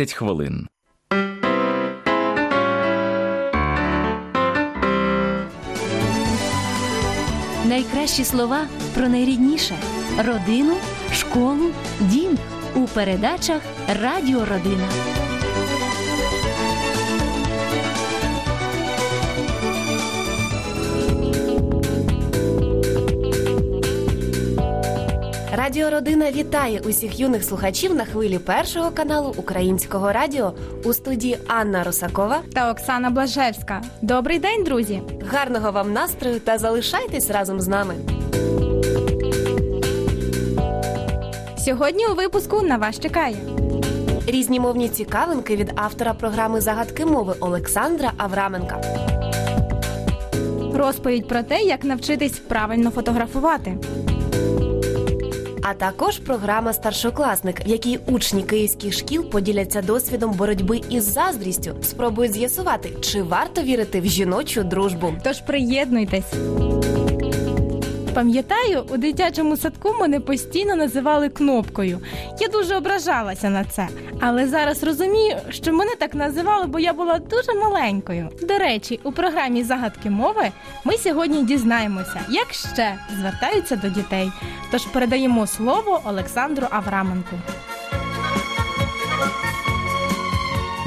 10 хвилин. Найкращі слова про найрідніше родину, школу, дім у передачах Радіо Родина. Радіо Родина вітає усіх юних слухачів на хвилі першого каналу Українського радіо у студії Анна Русакова та Оксана Блажевська. Добрий день, друзі! Гарного вам настрою та залишайтесь разом з нами. Сьогодні у випуску на вас чекає різні мовні цікавинки від автора програми Загадки мови Олександра Авраменка. Розповідь про те, як навчитись правильно фотографувати а також програма Старшокласник, в якій учні київських шкіл поділяться досвідом боротьби із заздрістю, спробують з'ясувати, чи варто вірити в жіночу дружбу. Тож приєднуйтесь. Пам'ятаю, у дитячому садку мене постійно називали кнопкою. Я дуже ображалася на це. Але зараз розумію, що мене так називали, бо я була дуже маленькою. До речі, у програмі загадки мови ми сьогодні дізнаємося, як ще звертаються до дітей. Тож передаємо слово Олександру Авраменку.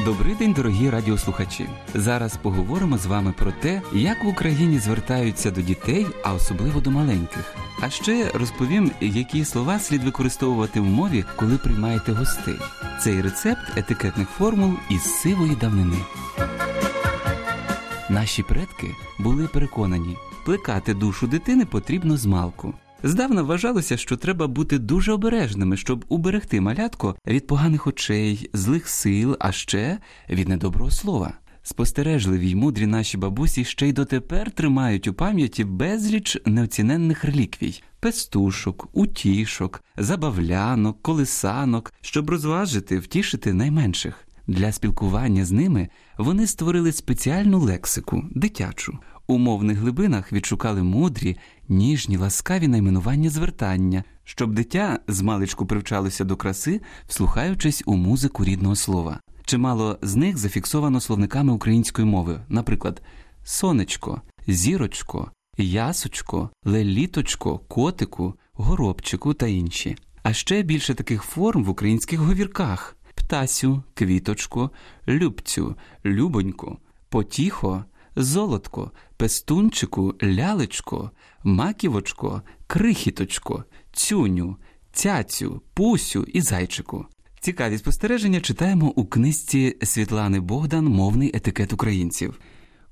Добрий день, дорогі радіослухачі. Зараз поговоримо з вами про те, як в Україні звертаються до дітей, а особливо до маленьких. А ще розповім, які слова слід використовувати в мові, коли приймаєте гостей. Цей рецепт етикетних формул із сивої давнини. Наші предки були переконані, плекати душу дитини потрібно з малку. Здавна вважалося, що треба бути дуже обережними, щоб уберегти малятко від поганих очей, злих сил, а ще від недоброго слова. Спостережливі й мудрі наші бабусі ще й дотепер тримають у пам'яті безліч неоціненних реліквій пестушок, утішок, забавлянок, колисанок, щоб розважити, втішити найменших. Для спілкування з ними вони створили спеціальну лексику дитячу. У мовних глибинах відшукали мудрі, ніжні, ласкаві найменування звертання, щоб дитя з маличку привчалося до краси, вслухаючись у музику рідного слова. Чимало з них зафіксовано словниками української мови, наприклад, сонечко, зірочко, ясочко, леліточко, котику, горобчику та інші. А ще більше таких форм в українських говірках птасю, квіточко, любцю, любонько, потіхо золотко, пестунчику, лялечко, маківочко, крихіточко, цюню, цяцю, пусю і зайчику. Цікаві спостереження читаємо у книжці Світлани Богдан Мовний етикет українців.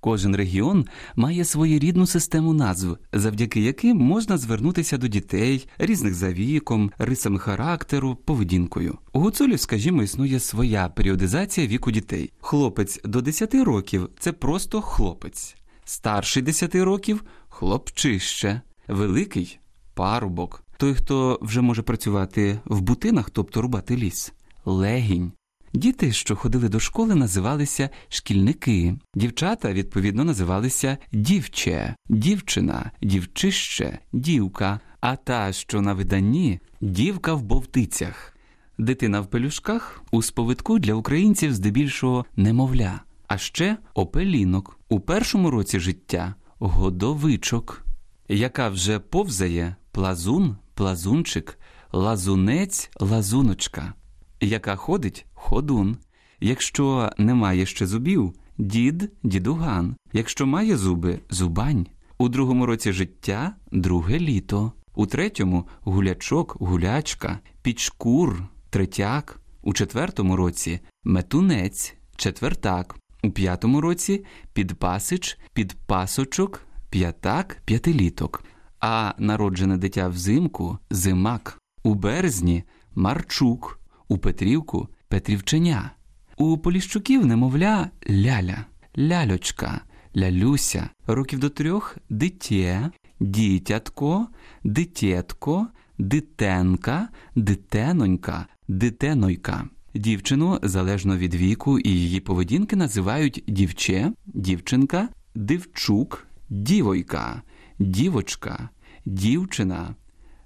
Кожен регіон має своєрідну систему назв, завдяки яким можна звернутися до дітей, різних за віком, рисами характеру, поведінкою. У гуцулів, скажімо, існує своя періодизація віку дітей. Хлопець до 10 років це просто хлопець, старший 10 років хлопчище, великий парубок. Той, хто вже може працювати в бутинах, тобто рубати ліс, легінь. Діти, що ходили до школи, називалися шкільники, дівчата, відповідно, називалися дівче, дівчина, дівчище, дівка, а та, що на виданні дівка в бовтицях. Дитина в пелюшках у сповитку для українців здебільшого немовля, а ще опелінок. У першому році життя годовичок, яка вже повзає плазун, плазунчик, лазунець, лазуночка. Яка ходить ходун. Якщо не має ще зубів, дід дідуган. Якщо має зуби зубань. У другому році життя друге літо, у третьому гулячок, гулячка, підшкур, третяк, у четвертому році метунець, четвертак, у п'ятому році підпасич, підпасочок, п'ятак, п'ятиліток, а народжене дитя взимку зимак, у березні марчук у Петрівку Петрівченя, у Поліщуків, немовля, ляля, ляльочка, лялюся, років до трьох дитє, дітятко, дитєтко, дитенка, дитенонька, дитенойка. Дівчину залежно від віку і її поведінки називають дівче, дівчинка, дивчук, дівойка, дівочка, дівчина,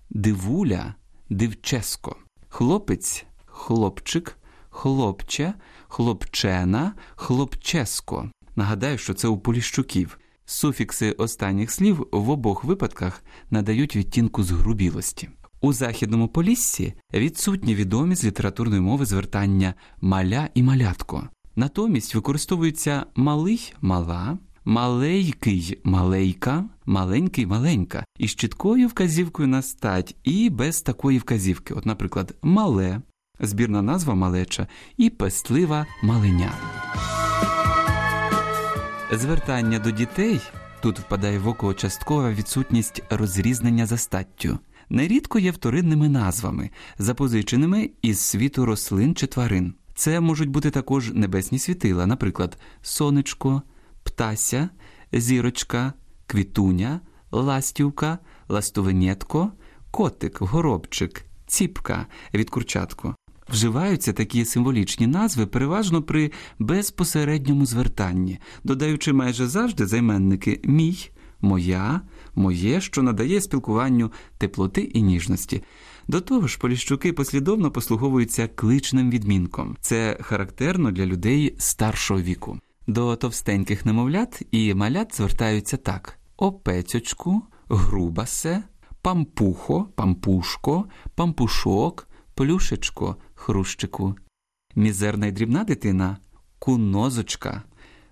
дивуля, дивческо. Хлопець хлопчик, хлопче, хлопчена, хлопческо. Нагадаю, що це у поліщуків. Суфікси останніх слів в обох випадках надають відтінку згрубілості. У західному поліссі відсутні відомі з літературної мови звертання маля і малятко. Натомість використовуються малий мала, малейкий малейка, маленький маленька із чіткою вказівкою на стать і без такої вказівки. От, наприклад, мале, збірна назва малеча і пестлива малиня. Звертання до дітей тут впадає в око часткова відсутність розрізнення за статтю. Нерідко є вторинними назвами, запозиченими із світу рослин чи тварин. Це можуть бути також небесні світила, наприклад, сонечко, птася, зірочка, квітуня, ластівка, ластовенєтко, котик, горобчик, ціпка від курчатко. Вживаються такі символічні назви переважно при безпосередньому звертанні, додаючи майже завжди займенники мій, моя, моє, що надає спілкуванню теплоти і ніжності. До того ж, поліщуки послідовно послуговуються кличним відмінком. Це характерно для людей старшого віку. До товстеньких немовлят і малят звертаються так: опецьочку, грубасе, пампухо, пампушко, пампушок, плюшечко, хрущику. Мізерна й дрібна дитина кунозочка,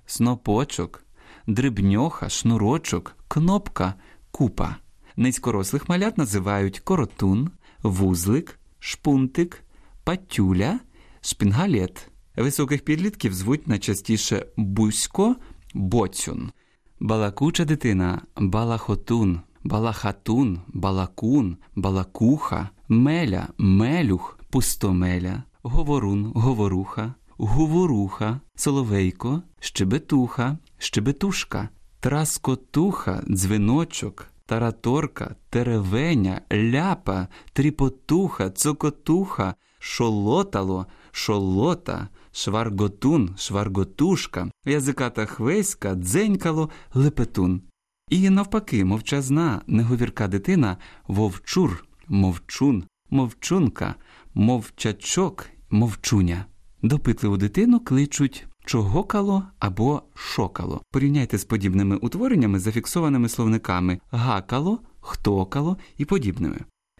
снопочок, дрібньоха, шнурочок, кнопка, купа. Низькорослих малят називають коротун, вузлик, шпунтик, патюля, шпінгалет. Високих підлітків звуть найчастіше бусько, боцюн. Балакуча дитина балахотун, балахатун, балакун, балакуха, меля, мелюх, пустомеля, говорун, говоруха, гуворуха, соловейко, щебетуха, щебетушка, траскотуха, дзвіночок, тараторка, теревеня, ляпа, тріпотуха, цокотуха, шолотало, шолота, шварготун, шварготушка, язиката хвеська, дзенькало, лепетун. І навпаки, мовчазна, неговірка дитина вовчур, мовчун, мовчунка, мовчачок, мовчуня. Допитливу дитину кличуть чогокало або шокало. Порівняйте з подібними утвореннями, зафіксованими словниками гакало, хтокало і подібними.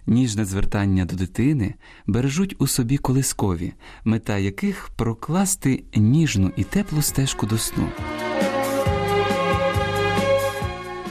Ніжне звертання до дитини бережуть у собі колискові, мета яких прокласти ніжну і теплу стежку до сну.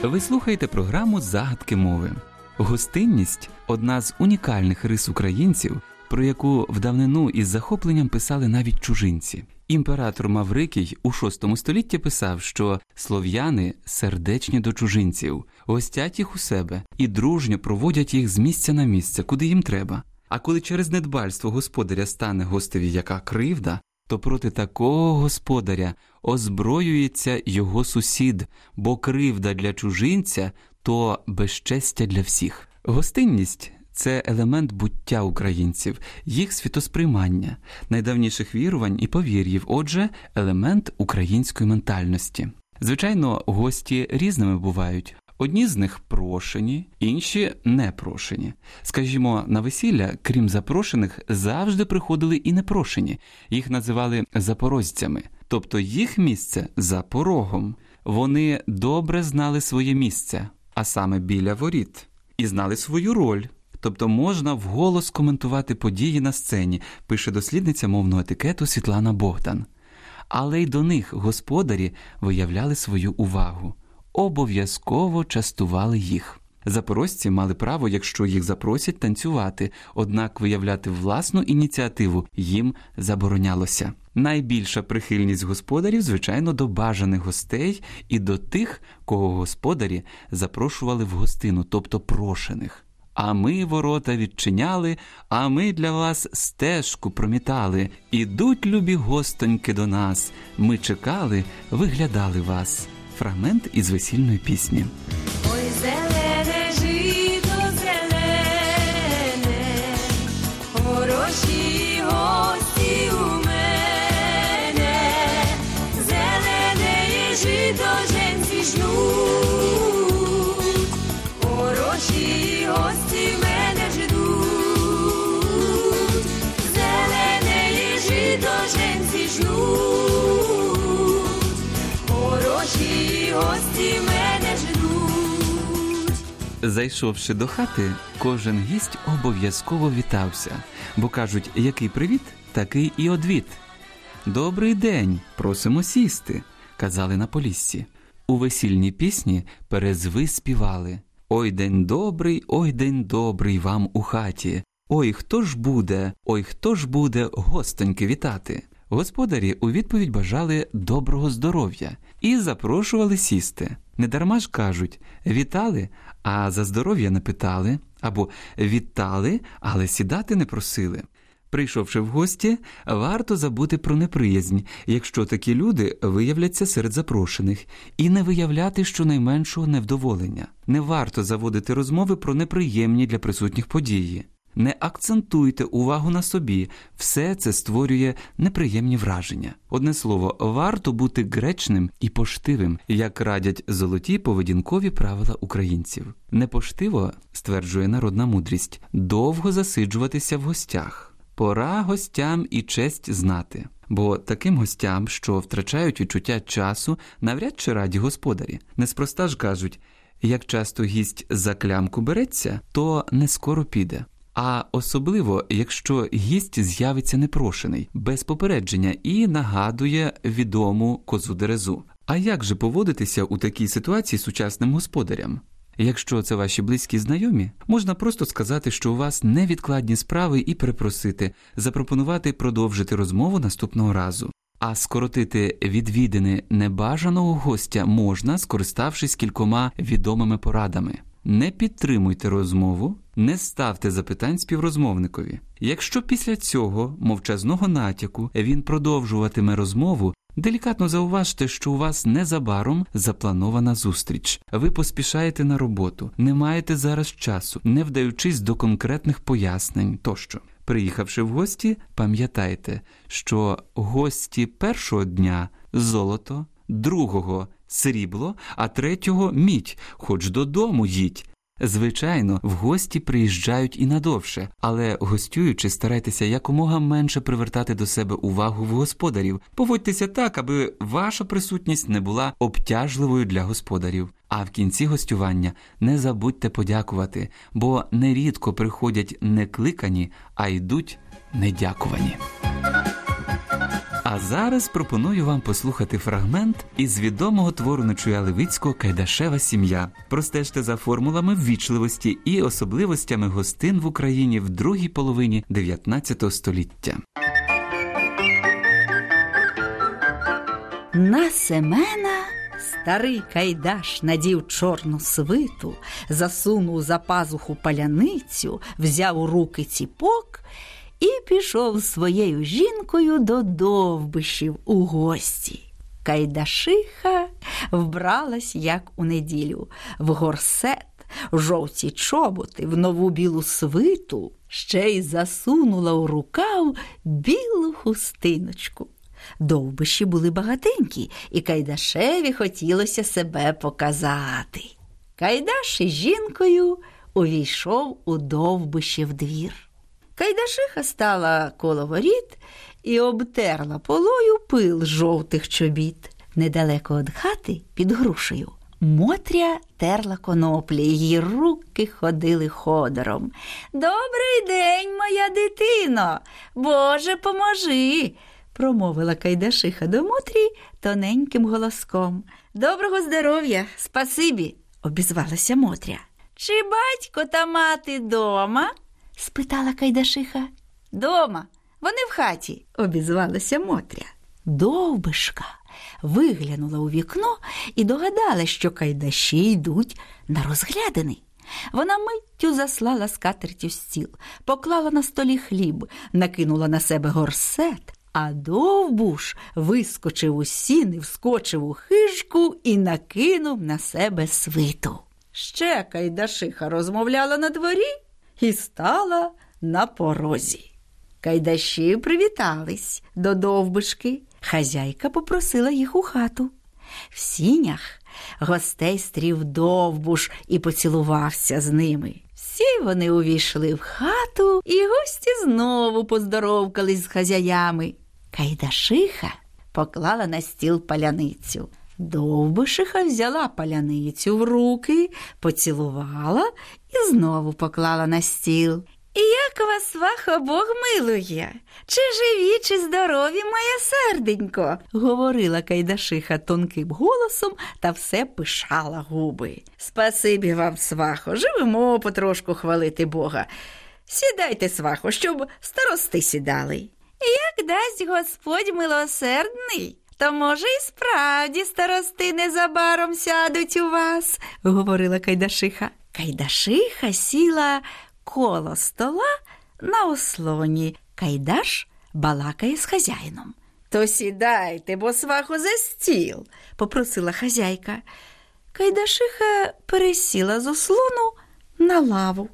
Ви слухаєте програму Загадки мови. Гостинність одна з унікальних рис українців, про яку в давнину із захопленням писали навіть чужинці. Імператор Маврикій у VI столітті писав, що слов'яни сердечні до чужинців, гостять їх у себе і дружньо проводять їх з місця на місце, куди їм треба. А коли через недбальство господаря стане гостеві яка кривда, то проти такого господаря озброюється його сусід, бо кривда для чужинця то безчестя для всіх. Гостинність це елемент буття українців, їх світосприймання, найдавніших вірувань і повір'їв, отже, елемент української ментальності. Звичайно, гості різними бувають. Одні з них прошені, інші не прошені. Скажімо, на весілля, крім запрошених, завжди приходили і непрошені. Їх називали запорожцями, тобто їх місце за порогом. Вони добре знали своє місце, а саме біля воріт, і знали свою роль. Тобто можна вголос коментувати події на сцені, пише дослідниця мовного етикету Світлана Богдан. Але й до них господарі виявляли свою увагу, обов'язково частували їх. Запорожці мали право, якщо їх запросять, танцювати, однак виявляти власну ініціативу їм заборонялося. Найбільша прихильність господарів, звичайно, до бажаних гостей і до тих, кого господарі запрошували в гостину, тобто прошених. А ми ворота відчиняли, а ми для вас стежку промітали. Ідуть любі гостоньки до нас. Ми чекали, виглядали вас. Фрагмент із весільної пісні. Зайшовши до хати, кожен гість обов'язково вітався, бо кажуть, який привіт, такий і одвіт. Добрий день, просимо сісти, казали на поліссі. У весільній пісні перезви співали. Ой день добрий, ой день добрий вам у хаті. Ой, хто ж буде, ой, хто ж буде гостоньки вітати. Господарі у відповідь бажали доброго здоров'я і запрошували сісти. Недарма ж кажуть вітали, а за здоров'я не питали, або вітали, але сідати не просили. Прийшовши в гості, варто забути про неприязнь, якщо такі люди виявляться серед запрошених, і не виявляти щонайменшого невдоволення. Не варто заводити розмови про неприємні для присутніх події. Не акцентуйте увагу на собі, все це створює неприємні враження. Одне слово, варто бути гречним і поштивим, як радять золоті поведінкові правила українців. Непоштиво, стверджує народна мудрість, довго засиджуватися в гостях. Пора гостям і честь знати, бо таким гостям, що втрачають відчуття часу, навряд чи раді господарі. Неспроста ж кажуть, як часто гість за клямку береться, то не скоро піде. А особливо, якщо гість з'явиться непрошений, без попередження і нагадує відому козу дерезу. А як же поводитися у такій ситуації сучасним господарям? Якщо це ваші близькі знайомі, можна просто сказати, що у вас невідкладні справи і перепросити, запропонувати продовжити розмову наступного разу. А скоротити відвідини небажаного гостя можна, скориставшись кількома відомими порадами. Не підтримуйте розмову, не ставте запитань співрозмовникові. Якщо після цього мовчазного натяку він продовжуватиме розмову, делікатно зауважте, що у вас незабаром запланована зустріч. Ви поспішаєте на роботу, не маєте зараз часу, не вдаючись до конкретних пояснень тощо. Приїхавши в гості, пам'ятайте, що гості першого дня золото, другого срібло, а третього мідь, хоч додому їдь. Звичайно, в гості приїжджають і надовше, але гостюючи, старайтеся якомога менше привертати до себе увагу в господарів. Поводьтеся так, аби ваша присутність не була обтяжливою для господарів. А в кінці гостювання не забудьте подякувати, бо нерідко приходять не кликані, а йдуть недякувані. А зараз пропоную вам послухати фрагмент із відомого твору Нечуя Левицького Кайдашева сім'я. Простежте за формулами ввічливості і особливостями гостин в Україні в другій половині 19 століття. На Семена старий Кайдаш надів чорну свиту, засунув за пазуху паляницю, взяв у руки ціпок і пішов своєю жінкою до довбишів у гості. Кайдашиха вбралась, як у неділю, в горсет, в жовті чоботи, в нову білу свиту, ще й засунула у рукав білу хустиночку. Довбиші були багатенькі, і Кайдашеві хотілося себе показати. Кайдаш із жінкою увійшов у довбишів двір. Кайдашиха стала коло воріт і обтерла полою пил жовтих чобіт. Недалеко від хати під грушею. Мотря терла коноплі, її руки ходили ходором. Добрий день, моя дитино, Боже, поможи, промовила Кайдашиха до Мотрі тоненьким голоском. Доброго здоров'я, спасибі, обізвалася Мотря. Чи батько та мати дома? Спитала Кайдашиха. Дома, вони в хаті, обізвалася Мотря. Довбишка виглянула у вікно і догадалась, що кайдаші йдуть на розглядини. Вона миттю заслала скатертю стіл, поклала на столі хліб, накинула на себе горсет, а довбуш вискочив у сіни, вскочив у хижку і накинув на себе свиту. Ще кайдашиха розмовляла на дворі і стала на порозі. Кайдаші привітались до довбишки. Хазяйка попросила їх у хату. В сінях гостей стрів довбуш і поцілувався з ними. Всі вони увійшли в хату, і гості знову поздоровкались з хазяями. Кайдашиха поклала на стіл паляницю. Довбишиха взяла паляницю в руки, поцілувала і знову поклала на стіл. І як вас свахо Бог милує? Чи живі, чи здорові, моє серденько? говорила Кайдашиха тонким голосом та все пишала губи. Спасибі вам, свахо, живемо потрошку хвалити Бога. Сідайте, свахо, щоб старости сідали. Як дасть Господь милосердний, то, може, і справді старости незабаром сядуть у вас, говорила Кайдашиха. Кайдашиха сіла коло стола на ослоні. Кайдаш балакає з хазяїном. То сідайте, бо сваху за стіл, попросила хазяйка. Кайдашиха пересіла з ослону на лаву.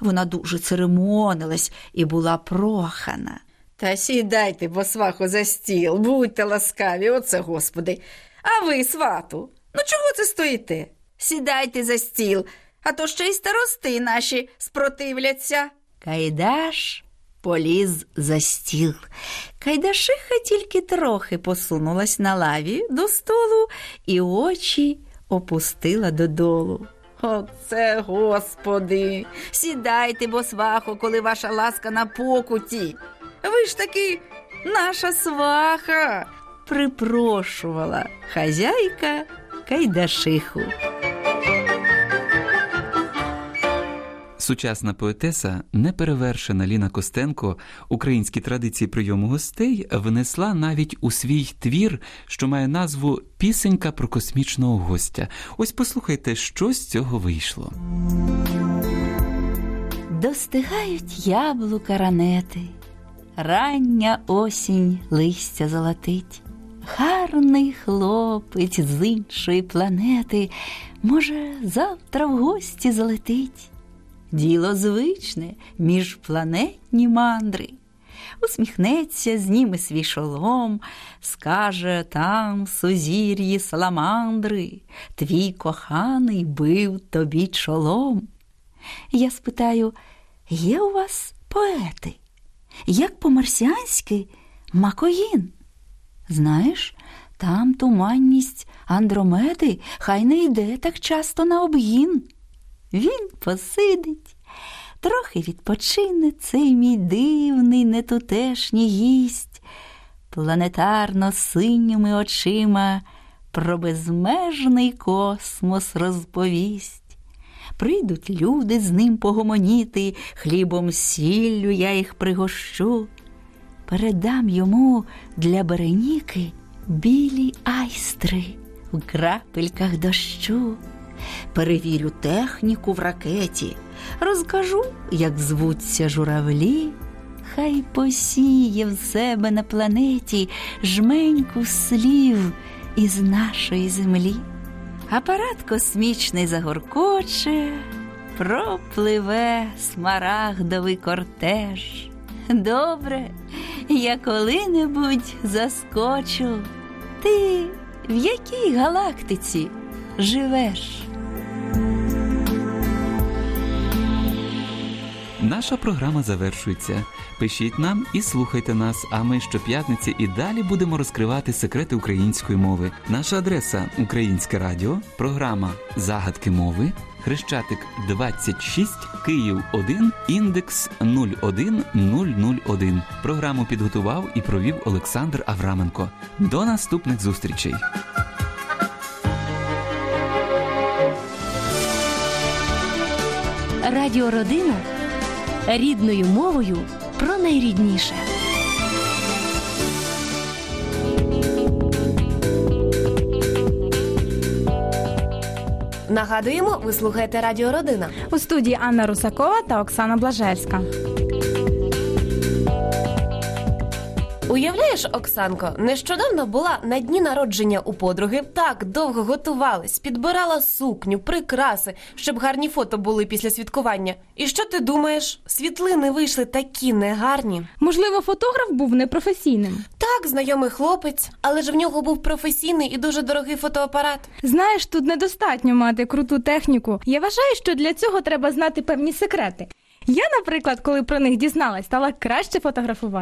Вона дуже церемонилась і була прохана. Та сідайте, бо сваху за стіл, будьте ласкаві, оце господи. А ви, свату, ну чого це стоїте? Сідайте за стіл, а то ще й старости наші спротивляться. Кайдаш поліз за стіл. Кайдашиха тільки трохи посунулась на лаві до столу і очі опустила додолу. Оце, господи, сідайте, бо свахо, коли ваша ласка на покуті. Ви ж таки наша сваха, припрошувала хазяйка Кайдашиху. Сучасна поетеса, неперевершена Ліна Костенко, українські традиції прийому гостей внесла навіть у свій твір, що має назву Пісенька про космічного гостя. Ось послухайте, що з цього вийшло. Достигають яблука ранети, рання осінь листя золотить. Гарний хлопець з іншої планети, може, завтра в гості залетить. Діло звичне, міжпланетні мандри. Усміхнеться, зніме свій шолом, скаже там сузір'ї саламандри, твій коханий бив тобі чолом. Я спитаю, є у вас поети? Як по-марсіанськи Макоїн? Знаєш, там туманність Андромеди хай не йде так часто на обгін. Він посидить, трохи відпочине цей мій дивний нетутешній гість, планетарно синіми очима про безмежний космос розповість. Прийдуть люди з ним погомоніти, хлібом сіллю я їх пригощу. Передам йому для Береніки білі айстри в крапельках дощу. Перевірю техніку в ракеті, розкажу, як звуться журавлі. Хай посіє в себе на планеті жменьку слів із нашої землі. Апарат космічний загоркоче, пропливе смарагдовий кортеж. Добре, я коли-небудь заскочу. Ти в якій галактиці живеш? Наша програма завершується. Пишіть нам і слухайте нас. А ми щоп'ятниці і далі будемо розкривати секрети української мови. Наша адреса Українське Радіо, програма Загадки мови, Хрещатик 26, Київ 1, індекс 01001. Програму підготував і провів Олександр Авраменко. До наступних зустрічей. Радіо Родина рідною мовою про найрідніше. Нагадуємо, ви слухаєте Радіо Родина. У студії Анна Русакова та Оксана Блажевська. Уявляєш, Оксанко, нещодавно була на дні народження у подруги, так довго готувалась, підбирала сукню, прикраси, щоб гарні фото були після святкування. І що ти думаєш? Світлини вийшли такі негарні. Можливо, фотограф був непрофесійним. Так, знайомий хлопець, але ж в нього був професійний і дуже дорогий фотоапарат. Знаєш, тут недостатньо мати круту техніку. Я вважаю, що для цього треба знати певні секрети. Я, наприклад, коли про них дізналась, стала краще фотографувати.